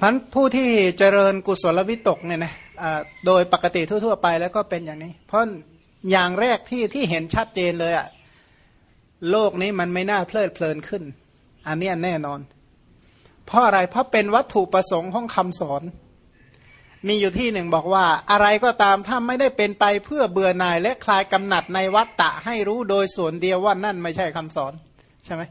พันผู้ที่เจริญกุศลวิตกเนี่ยนะโดยปกติทั่ว ๆ ไปแล้วก็เป็นอย่างนี้ เพราะอย่างแรกที่ที่เห็นชัดเจนเลยอะโลกนี้มันไม่น่าเพลิดเพลินขึ้น อันนี้แน่นอน เพราะอะไรเพราะเป็นวัตถุประสงค์ของคำสอน มีอยู่ที่หนึ่งบอกว่า อะไรก็ตามถ้าไม่ได้เป็นไปเพื่อเบื่อหน่ายและคลายกำหนัดในวัตตะให้รู้โดยส่วนเดียวว่านั่นไม่ใช่คำสอน ใช่ไหม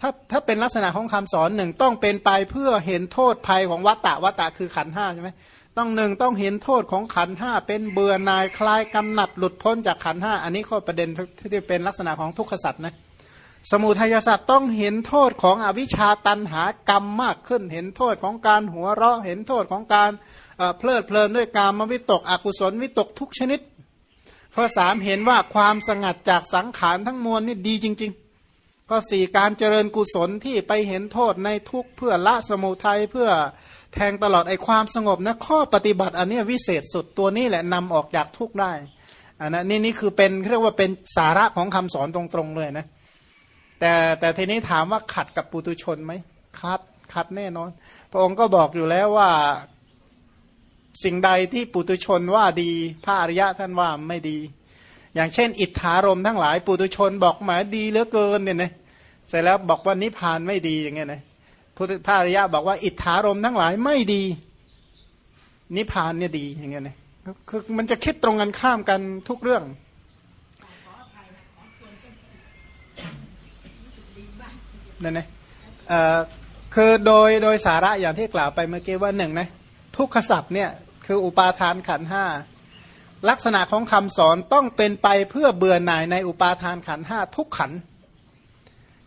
ถ้าถ้าเป็นลักษณะของคำสอนหนึ่งต้องเป็นไปเพื่อเห็นโทษภัยของวัตตะวัตตะคือขันห้าใช่ไหมต้องหนึ่งต้องเห็นโทษของขันห้าเป็นเบื่อนายคลายกำหนัดหลุดพ้นจากขันห้าอันนี้ข้อประเด็นที่เป็นลักษณะของทุกขสัตว์นะสมุทัยสัตว์ต้องเห็นโทษของอวิชชาตันหากรรมมากขึ้น เห็นโทษของการหัวเราะเห็นโทษของการเพลิดเพลินด้วยการมวิตกอกุศลวิตกทุกชนิดข้อสามเห็นว่าความสงัดจากสังขารทั้งมวลนี่ดีจริง ๆ ก็สี่การเจริญกุศลที่ไปเห็นโทษในทุกเพื่อละสมุทัยเพื่อแทงตลอดไอความสงบนะข้อปฏิบัติอันนี้วิเศษสุดตัวนี้แหละนำออกจากทุกได้อันนะนี่นี่คือเป็นเรียกว่าเป็นสาระของคำสอนตรงๆเลยนะแต่แต่ทีนี้ถามว่าขัดกับปุตุชนไหมขัดขัดแน่นอน พระองค์ก็บอกอยู่แล้วว่าสิ่งใดที่ปุตุชนว่าดี พระอริยะท่านว่าไม่ดี อย่างเช่น อิทธารมทั้งหลายปุตุชนบอกหมาดีเหลือเกินเนี่ยนะเสร็จแล้วบอกว่านิพพานไม่ดีอย่างเงี้ยนะพุทธพระอริยะบอกว่าอิทธารมทั้งหลายไม่ดี นิพานเนี่ยดีอย่างเงี้ยนะคือมันจะคิดตรงกันข้ามกันทุกเรื่องนั่นนะคือโดยโดยสาระอย่างที่กล่าวไปเมื่อกี้ว่าหนึ่งนะทุกขสัพท์เนี่ยคืออุปาทานขันห้า ลักษณะของคำสอนต้องเป็นไปเพื่อเบื่อหน่ายในอุปาทานขันห้าทุกขัน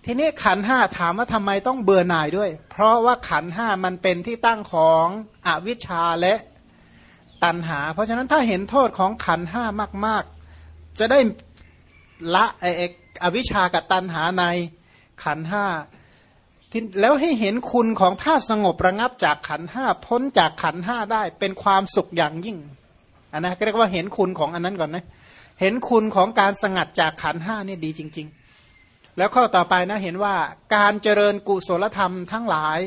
ทีนี้ขันห้าถามว่าทำไมต้องเบื่อหน่ายด้วย เพราะว่าขันห้ามันเป็นที่ตั้งของอวิชชาและตันหา เพราะฉะนั้นถ้าเห็นโทษของขันห้ามาก ๆ จะได้ละไออวิชชากับตันหาในขันห้าแล้วให้เห็นคุณของท่าสงบระงับจากขันห้าพ้นจากขันห้าได้เป็นความสุขอย่างยิ่ง อันนะก็เรียกว่าเห็นคุณของอันนั้นก่อนนะเห็นคุณของการสงัดจากขันห้านี่ดีจริง ๆ แล้วข้อต่อไปนะเห็นว่าการเจริญกุศลธรรมทั้งหลาย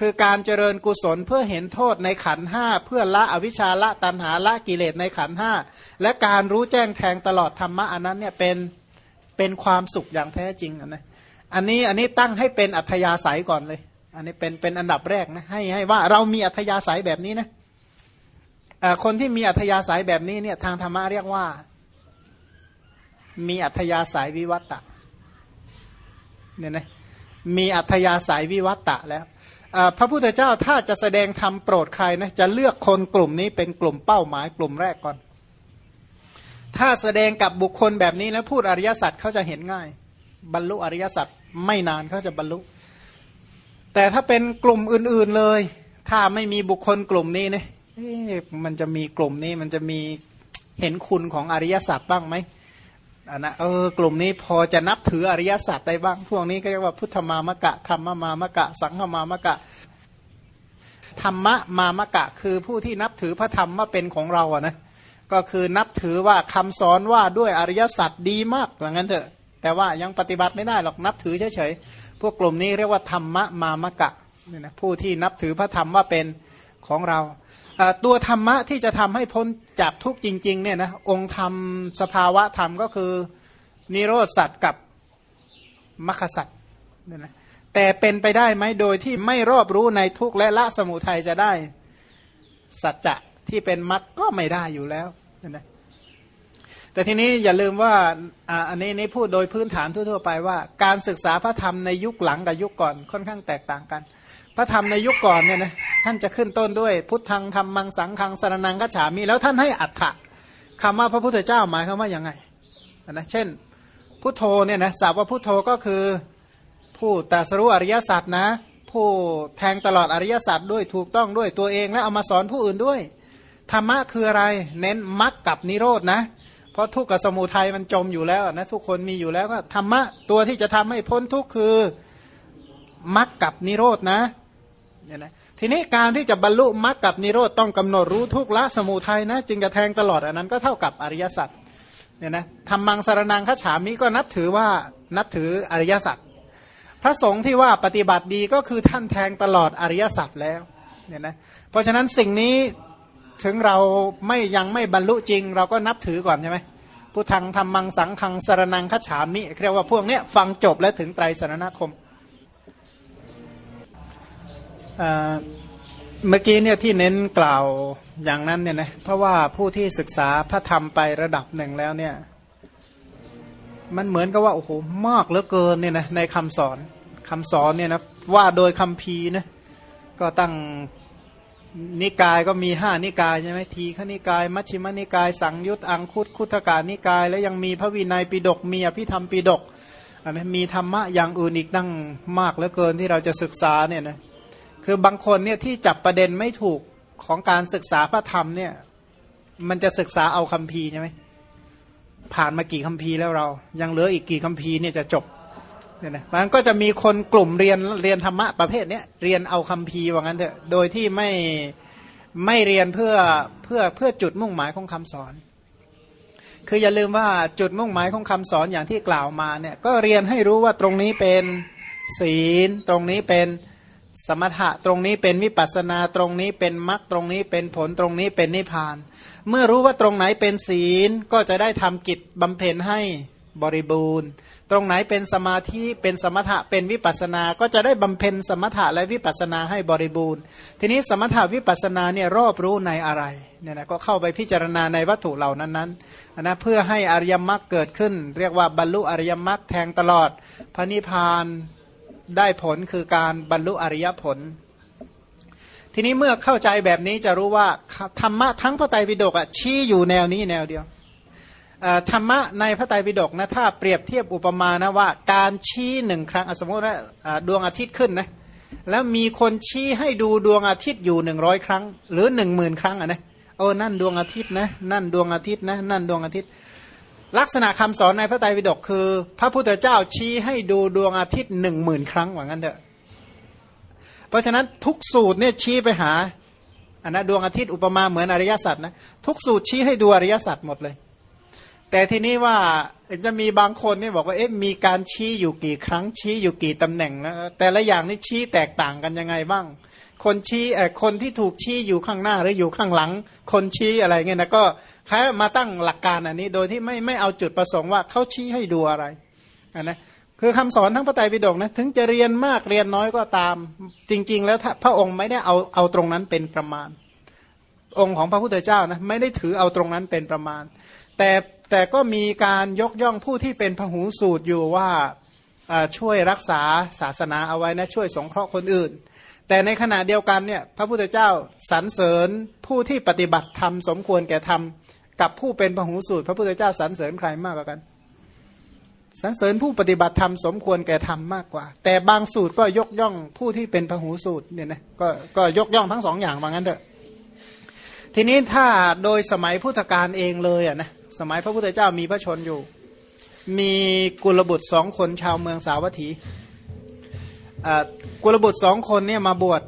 คือการเจริญกุศลเพื่อเห็นโทษในขันห้าเพื่อละอวิชชาละตันหาละกิเลสในขันห้าและการรู้แจ้งแทงตลอดธรรมะอันนั้นเนี่ยเป็นเป็นความสุขอย่างแท้จริงนะอันนี้อันนี้ตั้งให้เป็นอัธยาศัยก่อนเลย อันนี้เป็นเป็นอันดับแรกนะให้ให้ว่าเรามีอัธยาศัยแบบนี้นะ คนที่มีอัธยาศัยแบบนี้เนี่ยทางธรรมะเรียกว่า มีอัธยาศัยวิวัตตะเนี่ยนะมีอัธยาศัยวิวัตตะแล้วพระพุทธเจ้าถ้าจะแสดงธรรมโปรดใครนะจะเลือกคนกลุ่มนี้เป็นกลุ่มเป้าหมายกลุ่มแรกก่อน ถ้าแสดงกับบุคคลแบบนี้แล้วพูดอริยสัจเขาจะเห็นง่าย บรรลุอริยสัจไม่นานเขาจะบรรลุ แต่ถ้าเป็นกลุ่มอื่นๆเลย ถ้าไม่มีบุคคลกลุ่มนี้เนี่ย มันจะมีกลุ่มนี้มันจะมีเห็นคุณของอริยสัจบ้างไหมอันนะเออกลุ่มนี้พอจะนับถืออริยสัจได้บ้าง พวกนี้ก็เรียกว่าพุทธมามะกะธรรมมามะกะ สังฆมามะกะธรรมะมามะกะ คือผู้ที่นับถือพระธรรมว่าเป็นของเราอะนะก็คือนับถือว่าคำสอนว่าด้วยอริยสัจดีมากอย่างนั้นเถอะ แต่ว่ายังปฏิบัติไม่ได้หรอกนับถือเฉยๆพวกกลุ่มนี้เรียกว่าธรรมะมามะกะนี่นะผู้ที่นับถือพระธรรมว่าเป็นของเรา ตัวธรรมะที่จะทำให้พ้นจากทุกจริงๆเนี่ยนะองค์ธรรมสภาวะธรรมก็คือนิโรธสัตว์กับมรรคสัตว์เนี่ยนะแต่เป็นไปได้ไหมโดยที่ไม่รอบรู้ในทุกและละสมุทัยจะได้ สัจจะที่เป็นมรรคก็ไม่ได้อยู่แล้วนะแต่ทีนี้อย่าลืมว่าอันนี้นี่พูดโดยพื้นฐานทั่วๆไปว่า การศึกษาพระธรรมในยุคหลังกับยุคก่อนค่อนข้างแตกต่างกัน พระธรรมในยุคก่อนเนี่ยนะท่านจะขึ้นต้นด้วย พุทธังธรรมังสังขังสรนังกัจฉามีแล้วท่านให้อัฏฐะคำว่าพระพุทธเจ้าหมายคำว่าอย่างไงนะเช่นพุทโธเนี่ยนะสาวว่าพุทโธก็คือผู้ตรัสรู้อริยสัจนะ ผู้แทงตลอดอริยสัจด้วยถูกต้องด้วยตัวเองและเอามาสอนผู้อื่นด้วยธรรมะคืออะไร เน้นมรรคกับนิโรธนะ เพราะทุกข์กับสมุทัยมันจมอยู่แล้วนะทุกคนมีอยู่แล้วก็ธรรมะตัวที่จะทำให้พ้นทุกข์คือมรรคกับนิโรธนะ เนี่ยนะทีนี้การที่จะบรรลุมรรคกับนิโรธต้องกำหนดรู้ทุกละสมุทัยนะจึงจะแทงตลอดอันนั้นก็เท่ากับอริยสัจเนี่ยนะทำมังสารนังขฉามิก็นับถือว่านับถืออริยสัจพระสงฆ์ที่ว่าปฏิบัติดีก็คือท่านแทงตลอดอริยสัจแล้วเนี่ยนะเพราะฉะนั้นสิ่งนี้ถึงเราไม่ยังไม่บรรลุจริง เราก็นับถือก่อนใช่ไหมผู้ทางทำมังสังคังสารนังขฉามิเรียกว่าพวกเนี้ยฟังจบแล้วถึงไตรสรณคม เมื่อกี้เนี่ยที่เน้นกล่าวอย่างนั้นเนี่ยนะเพราะว่าผู้ที่ศึกษาพระธรรมไประดับหนึ่งแล้วเนี่ย มันเหมือนกับว่าโอ้โหมากเหลือเกินเนี่ยนะในคำสอนคำสอนเนี่ยนะว่าโดยคำพีนะก็ตั้งนิกายก็มีห้านิกายใช่ไหมทีขนิกาย มัชฌิมนิกาย สังยุตอังคุตคุตกานิกาย แล้วยังมีพระวินัยปิดกมีอภิธรรมปิดกอันนี้มีธรรมะอย่างอื่นอีกตั้งมากเหลือเกินที่เราจะศึกษาเนี่ยนะ คือบางคนเนี่ยที่จับประเด็นไม่ถูกของการศึกษาพระธรรมเนี่ย มันจะศึกษาเอาคำพีใช่ไหมผ่านมากี่คำพีแล้วเรา ยังเหลืออีกกี่คำพีเนี่ยจะจบเนี่ยนะมันก็จะมีคนกลุ่มเรียนเรียนธรรมะประเภทเนี้ยเรียนเอาคำพีว่างั้นเถอะโดยที่ไม่ไม่เรียนเพื่อเพื่อเพื่อจุดมุ่งหมายของคำสอน คืออย่าลืมว่าจุดมุ่งหมายของคำสอนอย่างที่กล่าวมาเนี่ยก็เรียนให้รู้ว่าตรงนี้เป็นศีลตรงนี้เป็น สมถะตรงนี้เป็นวิปัสนาตรงนี้เป็นมรรคตรงนี้เป็นผลตรงนี้เป็นนิพพาน เมื่อรู้ว่าตรงไหนเป็นศีลก็จะได้ทำกิจบำเพ็ญให้บริบูรณ์ ตรงไหนเป็นสมาธิเป็นสมถะเป็นวิปัสนา ก็จะได้บำเพ็ญสมถะและวิปัสนาให้บริบูรณ์ ทีนี้สมถะวิปัสนาเนี่ยรอบรู้ในอะไรเนี่ยนะก็เข้าไปพิจารณาในวัตถุเหล่านั้นนั้นนะเพื่อให้อริยมรรคเกิดขึ้น เรียกว่าบรรลุอริยมรรคแทงตลอดพระนิพพาน ได้ผลคือการบรรลุอริยผล ทีนี้เมื่อเข้าใจแบบนี้จะรู้ว่าธรรมะทั้งพระไตรปิฎกอะชี้อยู่แนวนี้แนวเดียวธรรมะในพระไตรปิฎกนะถ้าเปรียบเทียบอุปมานะว่า การชี้หนึ่งครั้งสมมติว่าดวงอาทิตย์ขึ้นนะแล้วมีคนชี้ให้ดูดวงอาทิตย์อยู่หนึ่งร้อยครั้ง หรือหนึ่งหมื่นครั้งอะนะโอ้นั่นดวงอาทิตย์นะนั่นดวงอาทิตย์นะนั่นดวงอาทิตย์ ลักษณะคำสอนในพระไตรปิฎกคือ พระพุทธเจ้าชี้ให้ดูดวงอาทิตย์หนึ่งหมื่นครั้งว่างั้นเถอะ เพราะฉะนั้นทุกสูตรเนี่ยชี้ไปหาอันนะดวงอาทิตย์อุปมาเหมือนอริยสัจนะทุกสูตรชี้ให้ดูอริยสัจหมดเลย แต่ทีนี้ว่าจะมีบางคนนี่บอกว่าเอ๊ะมีการชี้อยู่กี่ครั้งชี้อยู่กี่ตำแหน่งนะแต่ละอย่างนี่ชี้แตกต่างกันยังไงบ้าง คนชี้เออคนที่ถูกชี้อยู่ข้างหน้าหรืออยู่ข้างหลัง คนชี้อะไรเงี้ยนะก็แค่มาตั้งหลักการอันนี้โดยที่ไม่ไม่เอาจุดประสงค์ว่าเขาชี้ให้ดูอะไรอันนะคือคำสอนทั้งพระไตรปิฎกนะถึงจะเรียนมากเรียนน้อยก็ตาม จริง ๆ แล้วพระองค์ไม่ได้เอาเอาตรงนั้นเป็นประมาณ องค์ของพระพุทธเจ้านะไม่ได้ถือเอาตรงนั้นเป็นประมาณ แต่แต่ก็มีการยกย่องผู้ที่เป็นพหูสูตรอยู่ว่าช่วยรักษาศาสนาเอาไว้นะช่วยสงเคราะห์คนอื่น แต่ในขณะเดียวกันเนี่ยพระพุทธเจ้าสรรเสริญผู้ที่ปฏิบัติธรรมสมควรแก่ธรรมกับผู้เป็นพหูสูตร พระพุทธเจ้าสรรเสริญใครมากกว่ากันสรรเสริญผู้ปฏิบัติธรรมสมควรแก่ธรรมมากกว่า แต่บางสูตรก็ยกย่องผู้ที่เป็นพหูสูตรเนี่ยนะก็ก็ยกย่องทั้งสองอย่างว่างั้นเถอะทีนี้ถ้าโดยสมัยพุทธกาลเองเลยอะนะสมัยพระพุทธเจ้ามีพระชนอยู่ มีกุลบุตรสองคนชาวเมืองสาวัตถี กุลบุตรสองคนเนี่ยมาบวช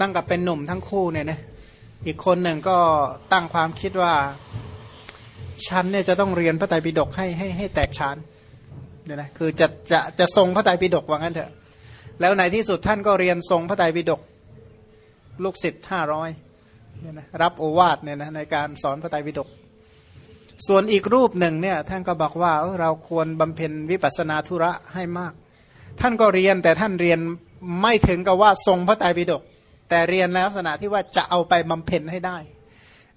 ตั้งกับเป็นหนุ่มทั้งคู่เนี่ยนะอีกคนหนึ่งก็ตั้งความคิดว่าฉันเนี่ยจะต้องเรียนพระไตรปิฎกให้ให้ให้แตกฉานเนี่ยนะคือจะจะจะทรงพระไตรปิฎกว่างั้นเถอะ แล้วในที่สุดท่านก็เรียนทรงพระไตรปิฎกลูกศิษย์ห้าร้อยเนี่ยนะรับโอวาทเนี่ยนะในการสอนพระไตรปิฎกส่วนอีกรูปหนึ่งเนี่ยท่านก็บอกว่าเราควรบำเพ็ญวิปัสนาธุระให้มาก ท่านก็เรียนแต่ท่านเรียนไม่ถึงกับว่าทรงพระไตรปิฎกแต่เรียนในลักษณะที่ว่าจะเอาไปบำเพ็ญให้ได้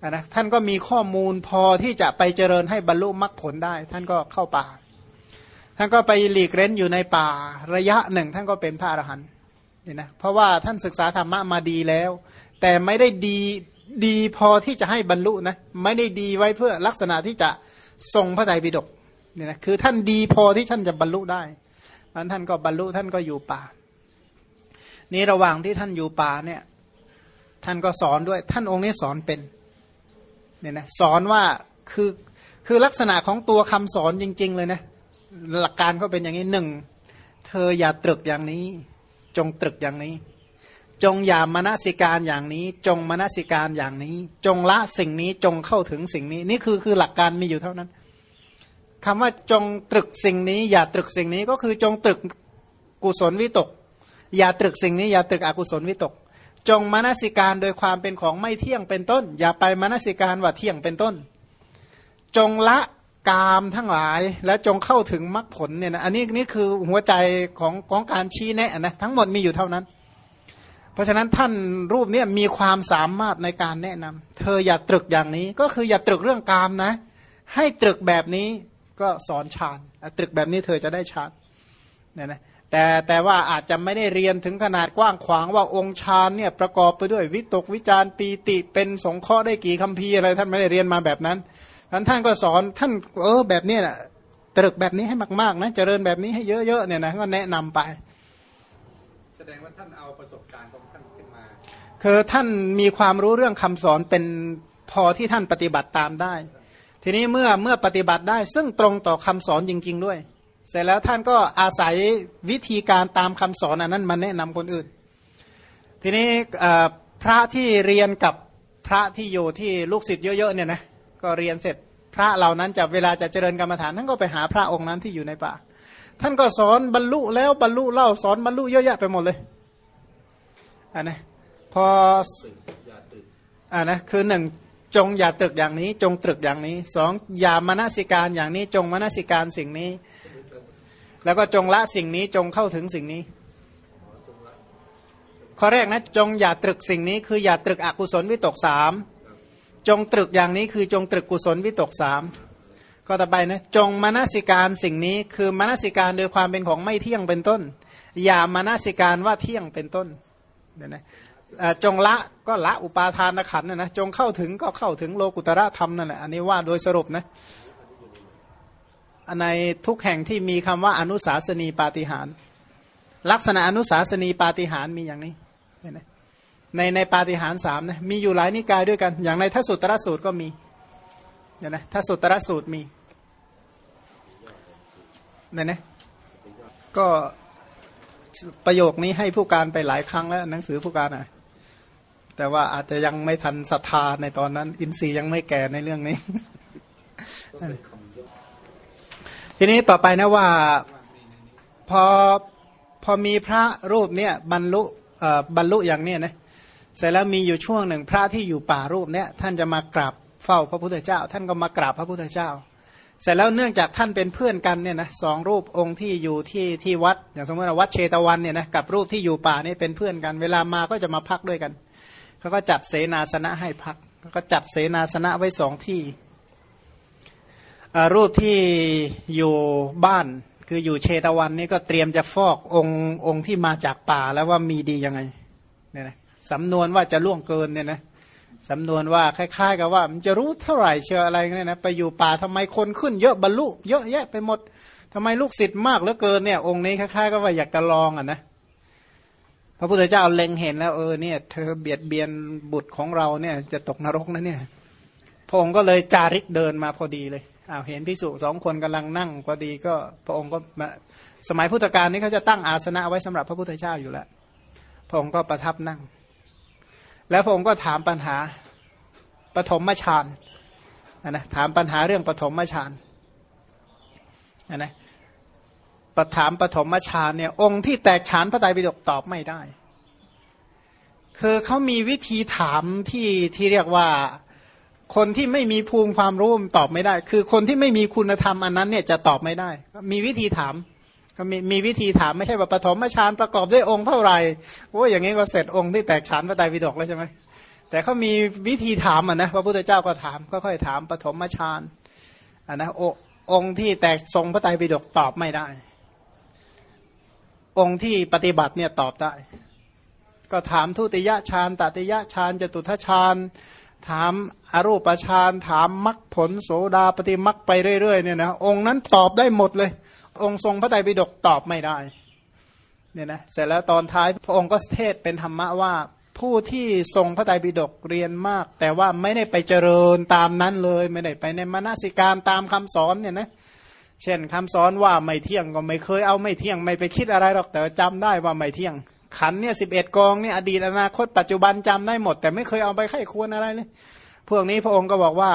นะท่านก็มีข้อมูลพอที่จะไปเจริญให้บรรลุมรรคผลได้ ท่านก็เข้าป่า ท่านก็ไปหลีกเร้นอยู่ในป่าระยะหนึ่ง ท่านก็เป็นพระอรหันต์เนี่ยนะเพราะว่าท่านศึกษาธรรมะมาดีแล้ว แต่ไม่ได้ดีดีพอที่จะให้บรรลุนะไม่ได้ดีไว้เพื่อลักษณะที่จะทรงพระไตรปิฎกเนี่ยนะคือท่านดีพอที่ท่านจะบรรลุได้ นั้นท่านก็บรรลุท่านก็อยู่ป่า นี่ระหว่างที่ท่านอยู่ป่าเนี่ย ท่านก็สอนด้วย ท่านองค์นี้สอนเป็นเนี่ยนะสอนว่าคือคือลักษณะของตัวคำสอนจริง ๆ เลยนะหลักการก็เป็นอย่างนี้หนึ่งเธออย่าตรึกอย่างนี้ จงตรึกอย่างนี้ จงอย่ามนสิการอย่างนี้ จงมนสิการอย่างนี้ จงละสิ่งนี้จงเข้าถึงสิ่งนี้ นี่คือคือหลักการมีอยู่เท่านั้น คำว่าจงตรึกสิ่งนี้ อย่าตรึกสิ่งนี้ก็คือจงตรึกกุศลวิตก อย่าตรึกสิ่งนี้ อย่าตรึกอกุศลวิตก จงมนสิการโดยความเป็นของไม่เที่ยงเป็นต้น อย่าไปมนสิการว่าเที่ยงเป็นต้น จงละกามทั้งหลายแล้วจงเข้าถึงมรรคผลเนี่ยนะอันนี้นี่คือหัวใจของของการชี้แนะนะทั้งหมดมีอยู่เท่านั้น เพราะฉะนั้นท่านรูปเนี่ยมีความสามารถในการแนะนำเธออย่าตรึกอย่างนี้ก็คืออย่าตรึกเรื่องกามนะ ให้ตรึกแบบนี้ ก็สอนฌานตรึกแบบนี้เธอจะได้ฌานเนี่ยนะแต่แต่ว่าอาจจะไม่ได้เรียนถึงขนาดกว้างขวางว่าองค์ฌานเนี่ยประกอบไปด้วยวิตกวิจารปีติเป็นสงเคราะห์ได้กี่คำพีอะไรท่านไม่ได้เรียนมาแบบนั้นท่านท่านก็สอนท่านเออแบบนี้แหละตรึกแบบนี้ให้มากๆนะเจริญแบบนี้ให้เยอะๆเนี่ยนะก็แนะนำไป แสดงว่าท่านเอาประสบการณ์ของท่านขึ้นมาคือท่านมีความรู้เรื่องคำสอนเป็นพอที่ท่านปฏิบัติตามได้ ทีนี้เมื่อเมื่อปฏิบัติได้ซึ่งตรงต่อคำสอนจริง ๆ ด้วย เสร็จแล้วท่านก็อาศัยวิธีการตามคำสอนอันนั้นมาแนะนำคนอื่น ทีนี้พระที่เรียนกับพระที่อยู่ที่ลูกศิษย์เยอะๆเนี่ยนะก็เรียนเสร็จพระเหล่านั้นจะเวลาจะเจริญกรรมฐานท่านก็ไปหาพระองค์นั้นที่อยู่ในป่า ท่านก็สอนบรรลุแล้วบรรลุเล่าสอนบรรลุเยอะแยะไปหมดเลยอันนะพออ่านะคือหนึ่ง จงอย่าตรึกอย่างนี้ จงตรึกอย่างนี้สองอย่ามนสิการอย่างนี้ จงมนสิการสิ่งนี้ แล้วก็จงละสิ่งนี้จงเข้าถึงสิ่งนี้ ข้อแรกนะ จงอย่าตรึกสิ่งนี้ คืออย่าตรึกอกุศลวิตกสามจงตรึกอย่างนี้คือจงตรึกกุศลวิตกสามก็ต่อไปนะจงมนสิการสิ่งนี้คือมนสิการโดยความเป็นของไม่เที่ยงเป็นต้น อย่ามนสิการว่าเที่ยงเป็นต้นเดี๋ยวนะ จงละก็ละอุปาทานขันนะนะจงเข้าถึงก็เข้าถึงโลกุตระธรรมนั่นแหละอันนี้ว่าโดยสรุปนะในทุกแห่งที่มีคำว่าอนุสาสนีปาฏิหารลักษณะอนุสาสนีปาฏิหารมีอย่างนี้เห็นไหมในในปาฏิหารสามนะมีอยู่หลายนิกายด้วยกัน อย่างในทัศสุตรสูตรก็มีเห็นไหมทัศสุตรสูตรมีเนี่ยนะก็ประโยคนี้ให้ผู้การไปหลายครั้งแล้วหนังสือผู้การอะ แต่ว่าอาจจะยังไม่ทันศรัทธาในตอนนั้น อินทรีย์ยังไม่แก่ในเรื่องนี้ ทีนี้ต่อไปนะว่าพอพอมีพระรูปเนี่ยบรรลุบรรลุอย่างเนี้ยนะเสร็จแล้วมีอยู่ช่วงหนึ่งพระที่อยู่ป่ารูปเนี้ยท่านจะมากราบเฝ้าพระพุทธเจ้า ท่านก็มากราบพระพุทธเจ้า เสร็จแล้วเนื่องจากท่านเป็นเพื่อนกันเนี่ยนะสองรูปองค์ที่อยู่ที่ที่วัด อย่างสมมติวัดเชตวันเนี่ยนะกับรูปที่อยู่ป่านี่เป็นเพื่อนกัน เวลามาก็จะมาพักด้วยกันเขาก็จัดเสนาสนะให้พักก็จัดเสนาสนะไว้สองที่รูปที่อยู่บ้านคืออยู่เชตวันนี่ก็เตรียมจะฟอกองค์องค์ที่มาจากป่าแล้วว่ามีดียังไงเนี่ยนะสำนวนว่าจะล่วงเกินเนี่ยนะสำนวนว่าคล้าย ๆ กับว่ามันจะรู้เท่าไหร่เชื่ออะไรเนี่ยนะไปอยู่ป่าทำไมคนขึ้นเยอะบรรลุเยอะแยะไปหมดทำไมลูกศิษย์มากเหลือเกินเนี่ย องค์นี้คล้ายๆ ก็ว่าอยากจะลองอะนะ ระพุทธเจ้าเล็งเห็นแล้วเออเนี่ยเธอเบียดเบียนบุตรของเราเนี่ยจะตกนรกนะเนี่ยพระองค์ก็เลยจาริกเดินมาพอดีเลยอ้าวเห็นพิสุสองคนกำลังนั่งพอดีก็พระองค์ก็มาสมัยพุทธกาลนี้เขาจะตั้งอาสนะไว้สำหรับพระพุทธเจ้าอยู่แล้ว พระองค์ก็ประทับนั่ง แล้วพระองค์ก็ถามปัญหาปฐมฌานนะถามปัญหาเรื่องปฐมฌานนะ ปถามปฐมฌานเนี่ยองค์ที่แตกฉานพระไตรปิฎกตอบไม่ได้ คือเขามีวิธีถามที่ที่เรียกว่าคนที่ไม่มีภูมิความรู้ตอบไม่ได้ คือคนที่ไม่มีคุณธรรมอันนั้นเนี่ยจะตอบไม่ได้ มีวิธีถามก็มีมีวิธีถามไม่ใช่ว่าปฐมฌานประกอบด้วยองค์เท่าไหร่โอ้อย่างนี้ก็เสร็จองค์ที่แตกฉานพระไตรปิฎกแล้วใช่ไหมแต่เขามีวิธีถามอะนะพระพุทธเจ้าก็ถามก็ค่อยถามปฐมฌานอะนะโอองค์ที่แตกทรงพระไตรปิฎกตอบไม่ได้ องค์ที่ปฏิบัติเนี่ยตอบได้ ก็ถามทุติยฌานตติยฌานจตุทัชฌานถามอรูปฌานถามมรรคผลโสดาปฏิมรรคไปเรื่อยๆเนี่ยนะองค์นั้นตอบได้หมดเลย องค์ทรงพระไตรปิฎกตอบไม่ได้เนี่ยนะเสร็จแล้วตอนท้ายพระองค์ก็เทศเป็นธรรมะว่าผู้ที่ทรงพระไตรปิฎกเรียนมาก แต่ว่าไม่ได้ไปเจริญตามนั้นเลย ไม่ได้ไปในมนสิการตามคำสอนเนี่ยนะเเช่นคำสอนว่าไม่เที่ยงก็ไม่เคยเอาไม่เที่ยงไม่ไปคิดอะไรหรอกแต่จำได้ว่าไม่เที่ยง ขันเนี่ยสิบเอ็ดกองเนี่ยอดีตอนาคตปัจจุบันจำได้หมด แต่ไม่เคยเอาไปไข้ควรอะไรเลยพวกนี้พระองค์ก็บอกว่า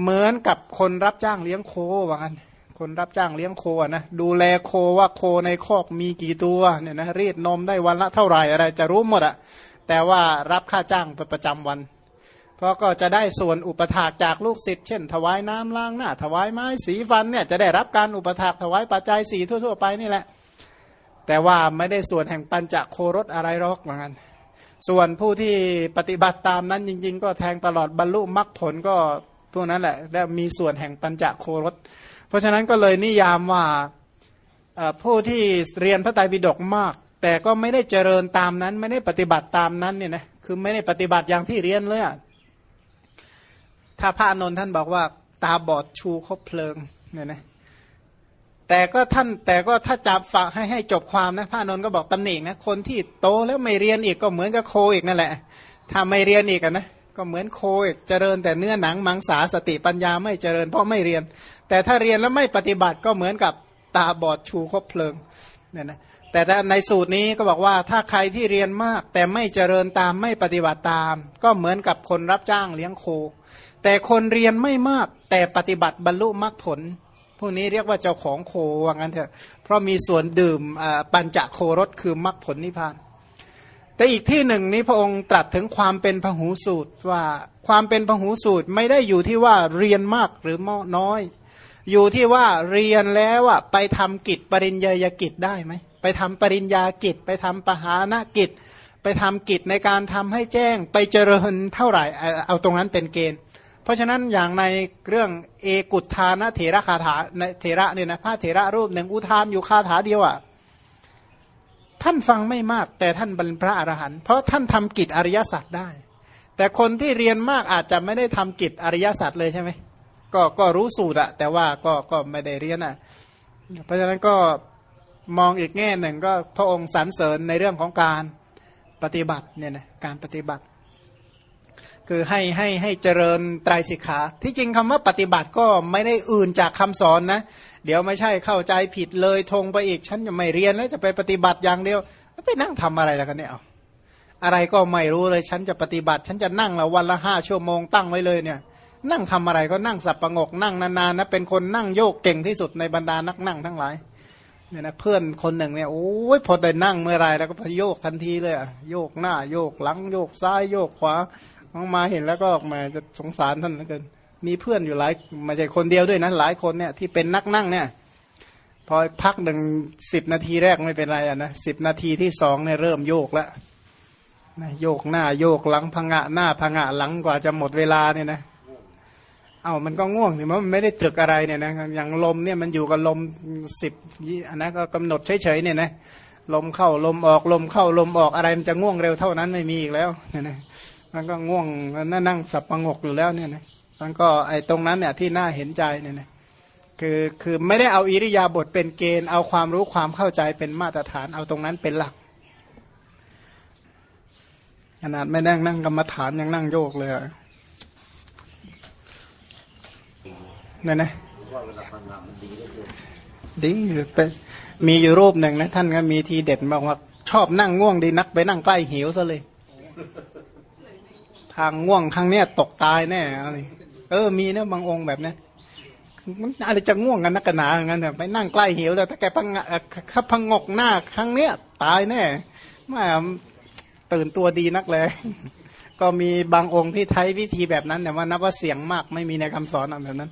เหมือนกับคนรับจ้างเลี้ยงโคว่ากันคนรับจ้างเลี้ยงโคนะดูแลโคว่าโคในคอกมีกี่ตัวเนี่ยนะรีดนมได้วันละเท่าไหร่อะไร จะรู้หมดอะแต่ว่ารับค่าจ้างเป็นประจำวัน เพราะก็จะได้ส่วนอุปถากจากลูกศิษย์เช่น ถวายน้ำล้างหน้าถวายไม้สีฟันเนี่ยจะได้รับการอุปถากถวายปัจจัยสีทั่ว ๆ ไปนี่แหละ แต่ว่าไม่ได้ส่วนแห่งปัญจโครสอะไรหรอกเหมือนกันส่วนผู้ที่ปฏิบัติตามนั้นจริง ๆ ก็แทงตลอดบรรลุมรรคผลก็พวกนั้นแหละและมีส่วนแห่งปัญจโครส เพราะฉะนั้นก็เลยนิยามว่าผู้ที่เรียนพระไตรปิฎกมาก แต่ก็ไม่ได้เจริญตามนั้น ไม่ได้ปฏิบัติตามนั้นเนี่ยนะคือไม่ได้ปฏิบัติอย่างที่เรียนเลยอะ ถ้าพระอานนท์ท่านบอกว่า ตาบอดชูคบเพลิงเนี่ยนะแต่ก็ท่านแต่ก็ถ้าจับฝากให้ให้จบความนะพระอานนท์ก็บอกตำหนินะคนที่โตแล้วไม่เรียนอีกก็เหมือนกับโคอีกนั่นแหละ ถ้าไม่เรียนอีกนะก็เหมือนโคอีกเจริญแต่เนื้อหนังมังสาสติปัญญาไม่เจริญเพราะไม่เรียน แต่ถ้าเรียนแล้วไม่ปฏิบัติก็เหมือนกับตาบอดชูคบเพลิงเนี่ยนะแต่ในสูตรนี้ก็บอกว่าถ้าใครที่เรียนมากแต่ไม่เจริญตามไม่ปฏิบัติตาม ก็เหมือนกับคนรับจ้างเลี้ยงโค แต่คนเรียนไม่มากแต่ปฏิบัติบรรลุมรรคผล พวกนี้เรียกว่าเจ้าของโคว่างั้นเถอะ เพราะมีส่วนดื่มปัญจโครสคือมรรคผลนิพพาน แต่อีกที่หนึ่งนี้พระองค์ตรัสถึงความเป็นพหูสูตรว่าความเป็นพหูสูตรไม่ได้อยู่ที่ว่าเรียนมากหรือน้อย อยู่ที่ว่าเรียนแล้วอะไปทำกิจปริญญากิจได้ไหมไปทำปริญญากิจ ไปทำปหานกิจ ไปทำกิจในการทำให้แจ้ง ไปเจริญเท่าไหร่เอาตรงนั้นเป็นเกณฑ์ เพราะฉะนั้นอย่างในเรื่องเอกุทานะเถระคาถาในเถระเนี่ยนะพระเถระรูปหนึ่งอุทานอยู่คาถาเดียวอะท่านฟังไม่มากแต่ท่านเป็นพระอรหันต์เพราะท่านทำกิจอริยสัจได้ แต่คนที่เรียนมากอาจจะไม่ได้ทำกิจอริยสัจเลยใช่ไหมก็ก็รู้สูตรอะแต่ว่าก็ก็ไม่ได้เรียนอะเพราะฉะนั้นก็มองอีกแง่หนึ่งก็พระองค์สรรเสริญในเรื่องของการปฏิบัติเนี่ยนะการปฏิบัติ คือให้ให้ให้เจริญไตรสิกขา ที่จริงคำว่าปฏิบัติก็ไม่ได้อื่นจากคำสอนนะ เดี๋ยวไม่ใช่เข้าใจผิดเลยทงไปอีก ฉันจะไม่เรียนแล้วจะไปปฏิบัติอย่างเดียว ไปนั่งทำอะไรแล้วกันเนี่ยเอาอะไรก็ไม่รู้เลยฉันจะปฏิบัติ ฉันจะนั่งละวันละห้าชั่วโมงตั้งไว้เลยเนี่ย นั่งทำอะไรก็นั่งสับประงกนั่งนานๆนะเป็นคนนั่งโยกเก่งที่สุดในบรรดานักนั่งทั้งหลายเนี่ยนะเพื่อนคนหนึ่งเนี่ยโอ้ยพอได้นั่งเมื่อไรแล้วก็พโยกทันทีเลยอะโยกหน้าโยกหลังโยกซ้ายโยกขวา ออกมาเห็นแล้วก็ออกมาจะสงสารท่านเหลือเกิน มีเพื่อนอยู่หลายไม่ใช่คนเดียวด้วยนะหลายคนเนี่ยที่เป็นนักนั่งเนี่ยพอพักหนึ่งสิบนาทีแรกไม่เป็นไรอะนะสิบนาทีที่สองเนี่ยเริ่มโยกแล้วนะโยกหน้าโยกหลังพังะหน้าพังะหลังกว่าจะหมดเวลาเนี่ยนะเอามันก็ง่วงถึงมันไม่ได้ตรึกอะไรเนี่ยนะอย่างลมเนี่ยมันอยู่กับลมสิบอันนั้นก็กำหนดเฉยๆเนี่ยนะลมเข้าลมออกลมเข้าลมออกอะไรมันจะง่วงเร็วเท่านั้นไม่มีอีกแล้วเนี่ยนะ มันก็ง่วงนั่งนั่งสับประงกอยู่แล้วเนี่ยนะมันก็ไอ้ตรงนั้นเนี่ยที่น่าเห็นใจเนี่ยนะคือคือไม่ได้เอาอิริยาบถเป็นเกณฑ์เอาความรู้ความเข้าใจเป็นมาตรฐานเอาตรงนั้นเป็นหลัก ขนาดไม่นั่งนั่งกรรมฐานยังนั่งโยกเลยเนี่ยนะดีเป็นมีอยู่รูปหนึ่งนะ ท่านก็มีทีเด็ดบอกว่าชอบนั่งง่วงดีนักไปนั่งใกล้หิวซะเลย ทางง่วงครั้งเนี้ยตกตายแน่อะไรเออมีนะบางองค์แบบนี้มันอะไรจะง่วงกันนักหนาอย่างนั้นแต่ไปนั่งใกล้หิวแล้วถ้าแกพังะถ้าพังงกหน้าครั้งเนี้ยตายแน่ไม่ตื่นตัวดีนักเลย ก็มีบางองค์ที่ใช้วิธีแบบนั้นแต่ว่านับว่าเสียงมากไม่มีในคำสอนแบบนั้น